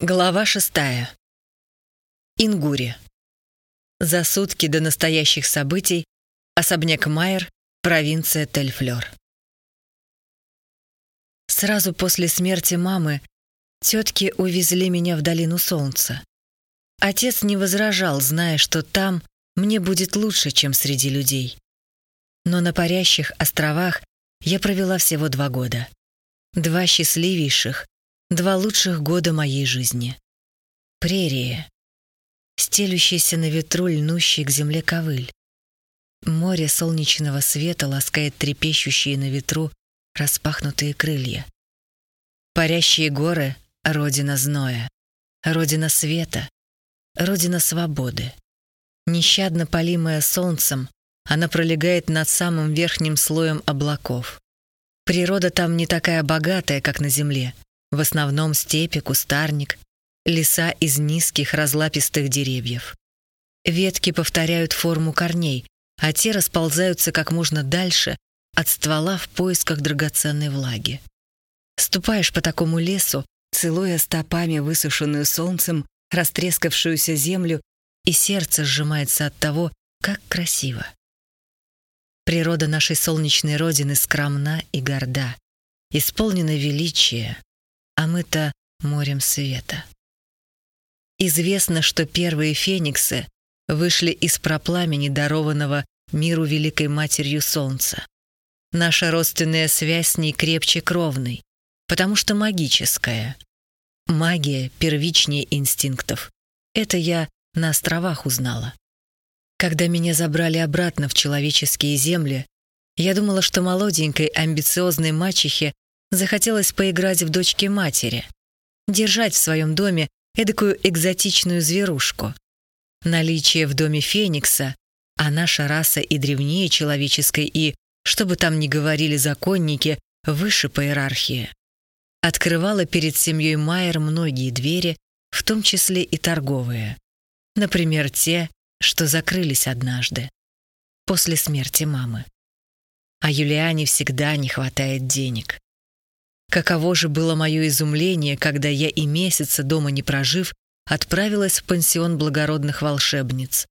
Глава шестая. Ингури. За сутки до настоящих событий особняк Майер, провинция Тельфлёр. Сразу после смерти мамы тетки увезли меня в долину солнца. Отец не возражал, зная, что там мне будет лучше, чем среди людей. Но на парящих островах я провела всего два года. Два счастливейших, Два лучших года моей жизни. Прерии. Стелющийся на ветру льнущий к земле ковыль. Море солнечного света ласкает трепещущие на ветру распахнутые крылья. Парящие горы — родина зноя, родина света, родина свободы. Нещадно полимая солнцем, она пролегает над самым верхним слоем облаков. Природа там не такая богатая, как на земле — в основном степи, кустарник, леса из низких разлапистых деревьев. Ветки повторяют форму корней, а те расползаются как можно дальше от ствола в поисках драгоценной влаги. Ступаешь по такому лесу, целуя стопами высушенную солнцем растрескавшуюся землю, и сердце сжимается от того, как красиво. Природа нашей солнечной родины скромна и горда, исполнена величия, а мы-то морем света. Известно, что первые фениксы вышли из пропламени, дарованного миру Великой Матерью Солнца. Наша родственная связь с ней крепче кровной, потому что магическая. Магия первичнее инстинктов. Это я на островах узнала. Когда меня забрали обратно в человеческие земли, я думала, что молоденькой амбициозной мачехе захотелось поиграть в дочки матери, держать в своем доме эдакую экзотичную зверушку. Наличие в доме Феникса, а наша раса и древнее человеческой, и, что бы там ни говорили законники, выше по иерархии. Открывала перед семьей Майер многие двери, в том числе и торговые. Например, те, что закрылись однажды, после смерти мамы. А Юлиане всегда не хватает денег. Каково же было мое изумление, когда я и месяца дома не прожив, отправилась в пансион благородных волшебниц.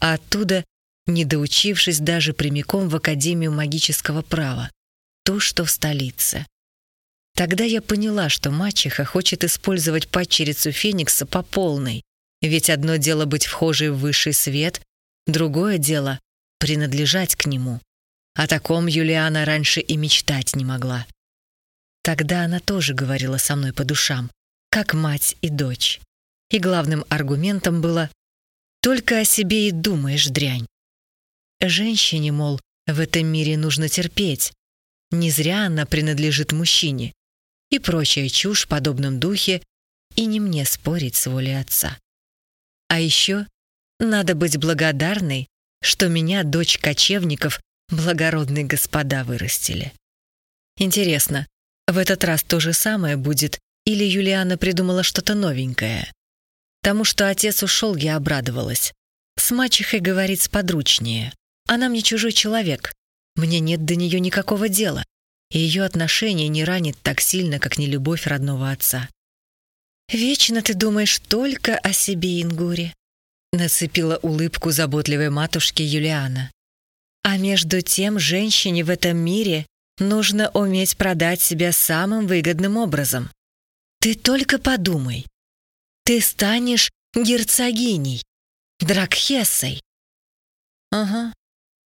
А оттуда, не доучившись даже прямиком в Академию магического права, ту, что в столице. Тогда я поняла, что мачеха хочет использовать падчерицу Феникса по полной, ведь одно дело быть вхожей в высший свет, другое дело — принадлежать к нему. О таком Юлиана раньше и мечтать не могла. Тогда она тоже говорила со мной по душам, как мать и дочь. И главным аргументом было «Только о себе и думаешь, дрянь». Женщине, мол, в этом мире нужно терпеть. Не зря она принадлежит мужчине. И прочая чушь в подобном духе, и не мне спорить с волей отца. А еще надо быть благодарной, что меня, дочь кочевников, благородные господа вырастили. Интересно, в этот раз то же самое будет, или Юлиана придумала что-то новенькое. Тому, что отец ушел, я обрадовалась. С мачехой говорить сподручнее. Она мне чужой человек. Мне нет до нее никакого дела. И ее отношение не ранит так сильно, как нелюбовь родного отца. «Вечно ты думаешь только о себе, Ингури», — нацепила улыбку заботливой матушки Юлиана. «А между тем женщине в этом мире Нужно уметь продать себя самым выгодным образом. Ты только подумай. Ты станешь герцогиней, дракхессой. Ага.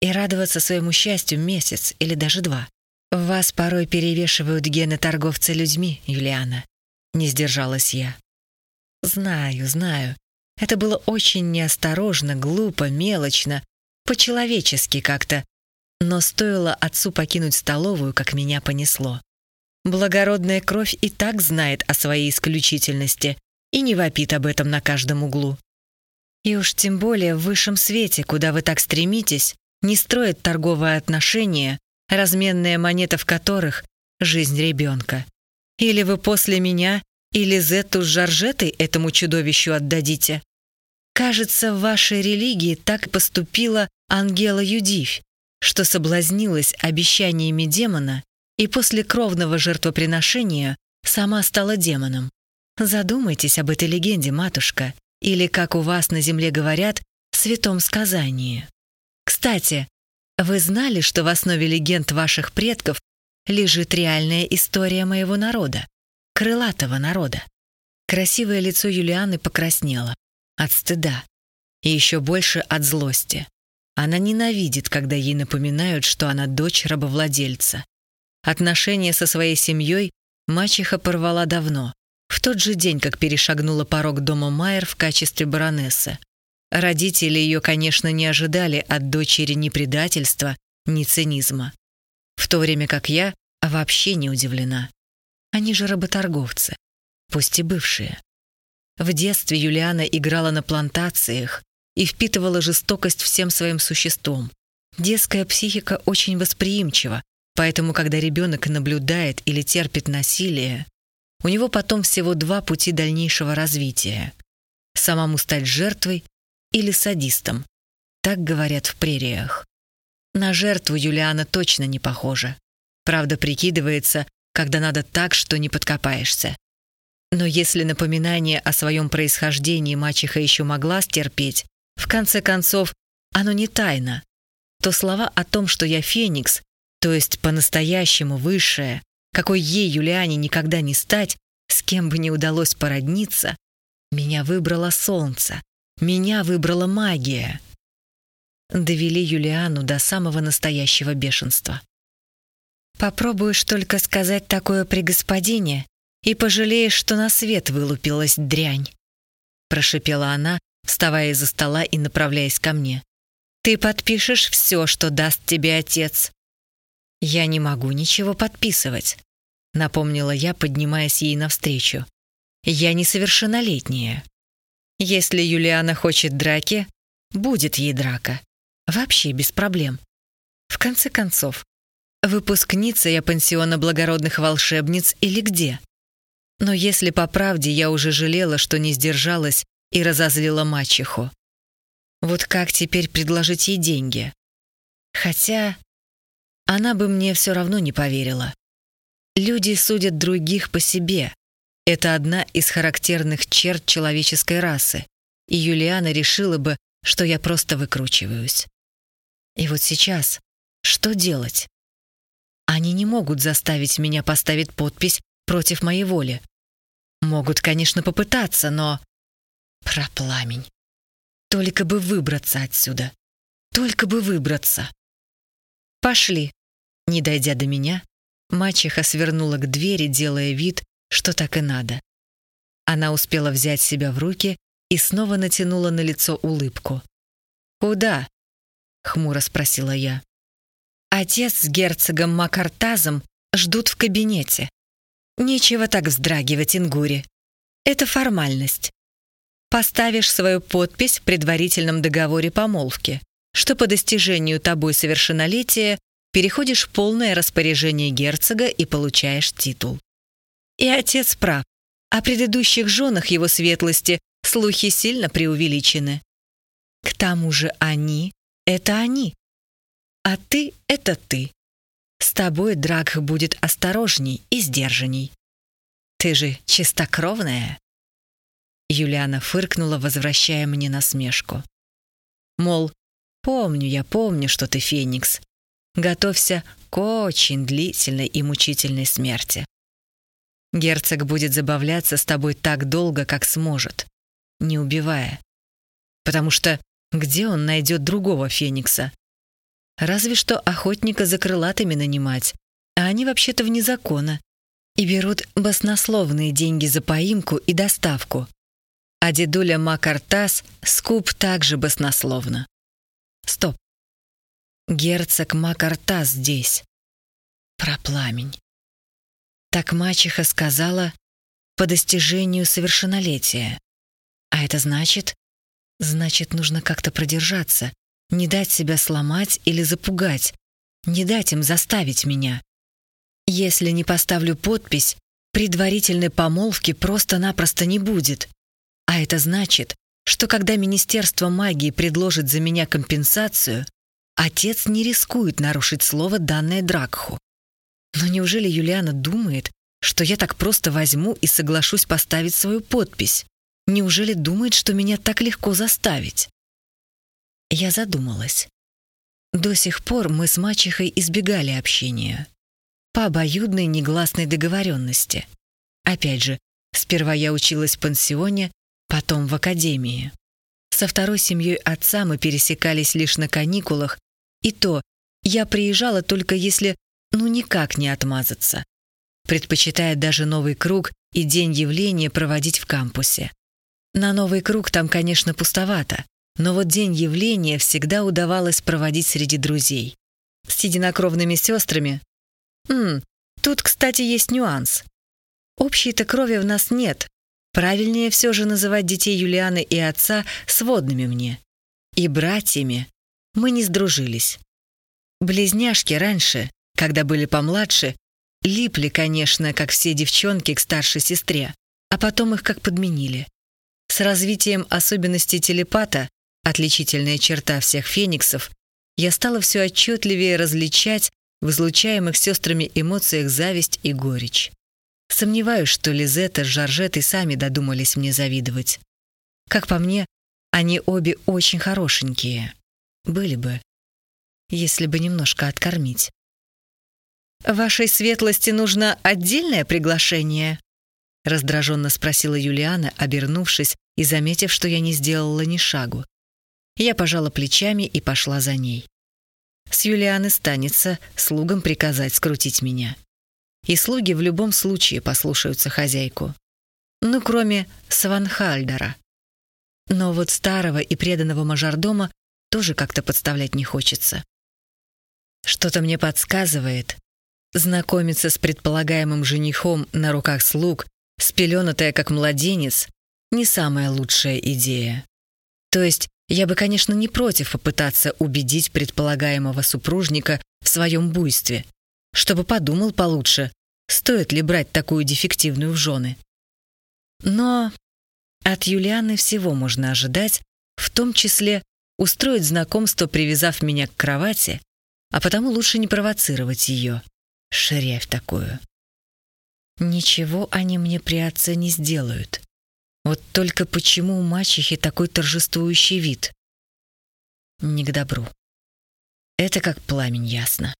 И радоваться своему счастью месяц или даже два. Вас порой перевешивают гены торговца людьми, Юлиана. Не сдержалась я. Знаю, знаю. Это было очень неосторожно, глупо, мелочно, по-человечески как-то. Но стоило отцу покинуть столовую, как меня понесло. Благородная кровь и так знает о своей исключительности и не вопит об этом на каждом углу. И уж тем более в высшем свете, куда вы так стремитесь, не строят торговые отношения, разменная монета в которых — жизнь ребенка. Или вы после меня, или Зетту с Жоржетой этому чудовищу отдадите. Кажется, в вашей религии так поступила Ангела Юдивь, что соблазнилась обещаниями демона и после кровного жертвоприношения сама стала демоном. Задумайтесь об этой легенде, матушка, или, как у вас на земле говорят, святом сказании. Кстати, вы знали, что в основе легенд ваших предков лежит реальная история моего народа, крылатого народа? Красивое лицо Юлианы покраснело от стыда и еще больше от злости. Она ненавидит, когда ей напоминают, что она дочь рабовладельца. Отношения со своей семьей мачеха порвала давно, в тот же день, как перешагнула порог дома Майер в качестве баронессы. Родители ее, конечно, не ожидали от дочери ни предательства, ни цинизма. В то время как я вообще не удивлена. Они же работорговцы, пусть и бывшие. В детстве Юлиана играла на плантациях и впитывала жестокость всем своим существом. Детская психика очень восприимчива, поэтому когда ребенок наблюдает или терпит насилие, у него потом всего два пути дальнейшего развития. Самому стать жертвой или садистом. Так говорят в прериях. На жертву Юлиана точно не похожа. Правда, прикидывается, когда надо так, что не подкопаешься. Но если напоминание о своем происхождении мачеха еще могла стерпеть, в конце концов, оно не тайна, то слова о том, что я феникс, то есть по-настоящему высшая, какой ей, Юлиане, никогда не стать, с кем бы не удалось породниться, меня выбрало солнце, меня выбрала магия. Довели Юлиану до самого настоящего бешенства. Попробуешь только сказать такое при господине и пожалеешь, что на свет вылупилась дрянь. Прошипела она, вставая из-за стола и направляясь ко мне. Ты подпишешь все, что даст тебе отец. Я не могу ничего подписывать, напомнила я, поднимаясь ей навстречу. Я несовершеннолетняя. Если Юлиана хочет драки, будет ей драка. Вообще без проблем. В конце концов, выпускница я пансиона благородных волшебниц или где? Но если по правде я уже жалела, что не сдержалась и разозлила мачеху. Вот как теперь предложить ей деньги? Хотя она бы мне все равно не поверила. Люди судят других по себе, это одна из характерных черт человеческой расы, и Юлиана решила бы, что я просто выкручиваюсь. И вот сейчас что делать? Они не могут заставить меня поставить подпись против моей воли. Могут, конечно, попытаться, но... Пропламень. Только бы выбраться отсюда. Только бы выбраться. Пошли. Не дойдя до меня, мачеха свернула к двери, делая вид, что так и надо. Она успела взять себя в руки и снова натянула на лицо улыбку. «Куда?» — хмуро спросила я. «Отец с герцогом Макартазом ждут в кабинете. Нечего так вздрагивать, Ингури. Это формальность. Поставишь свою подпись в предварительном договоре помолвки, что по достижению тобой совершеннолетия переходишь в полное распоряжение герцога и получаешь титул. И отец прав. О предыдущих женах его светлости слухи сильно преувеличены. К тому же они — это они. А ты — это ты. С тобой Дракх будет осторожней и сдержанней. Ты же чистокровная. Юлиана фыркнула, возвращая мне насмешку. Мол, помню я, помню, что ты феникс. Готовься к очень длительной и мучительной смерти. Герцог будет забавляться с тобой так долго, как сможет, не убивая. Потому что где он найдет другого феникса? Разве что охотника за крылатыми нанимать, а они вообще-то вне закона и берут баснословные деньги за поимку и доставку. А дедуля Макартас скуп также баснословно. Стоп. Герцог Макартас здесь. Про пламень. Так мачеха сказала по достижению совершеннолетия. А это значит... Значит, нужно как-то продержаться, не дать себя сломать или запугать, не дать им заставить меня. Если не поставлю подпись, предварительной помолвки просто-напросто не будет. А это значит, что когда Министерство магии предложит за меня компенсацию, отец не рискует нарушить слово, данное Дракху. Но неужели Юлиана думает, что я так просто возьму и соглашусь поставить свою подпись? Неужели думает, что меня так легко заставить? Я задумалась. До сих пор мы с мачехой избегали общения. По обоюдной негласной договоренности. Опять же, сперва я училась в пансионе, потом в академии. Со второй семьей отца мы пересекались лишь на каникулах, и то я приезжала только если ну никак не отмазаться, предпочитая даже новый круг и день явления проводить в кампусе. На новый круг там, конечно, пустовато, но вот день явления всегда удавалось проводить среди друзей. С единокровными сестрами. М, тут, кстати, есть нюанс. Общей-то крови в нас нет, Правильнее все же называть детей Юлианы и отца сводными мне. И братьями мы не сдружились. Близняшки раньше, когда были помладше, липли, конечно, как все девчонки к старшей сестре, а потом их как подменили. С развитием особенностей телепата, отличительная черта всех фениксов, я стала все отчетливее различать в излучаемых сестрами эмоциях зависть и горечь. Сомневаюсь, что Лизетта с Жоржетой сами додумались мне завидовать. Как по мне, они обе очень хорошенькие. Были бы, если бы немножко откормить. «Вашей светлости нужно отдельное приглашение?» раздраженно спросила Юлиана, обернувшись и заметив, что я не сделала ни шагу. Я пожала плечами и пошла за ней. С Юлианы станется слугам приказать скрутить меня и слуги в любом случае послушаются хозяйку. Ну, кроме Сванхальдера. Но вот старого и преданного мажордома тоже как-то подставлять не хочется. Что-то мне подсказывает, знакомиться с предполагаемым женихом на руках слуг, спеленатая как младенец, не самая лучшая идея. То есть я бы, конечно, не против попытаться убедить предполагаемого супружника в своем буйстве, чтобы подумал получше, стоит ли брать такую дефективную в жены. Но от Юлианы всего можно ожидать, в том числе устроить знакомство, привязав меня к кровати, а потому лучше не провоцировать ее, ширявь такую. Ничего они мне при отце не сделают. Вот только почему у мачехи такой торжествующий вид? Не к добру. Это как пламень ясно.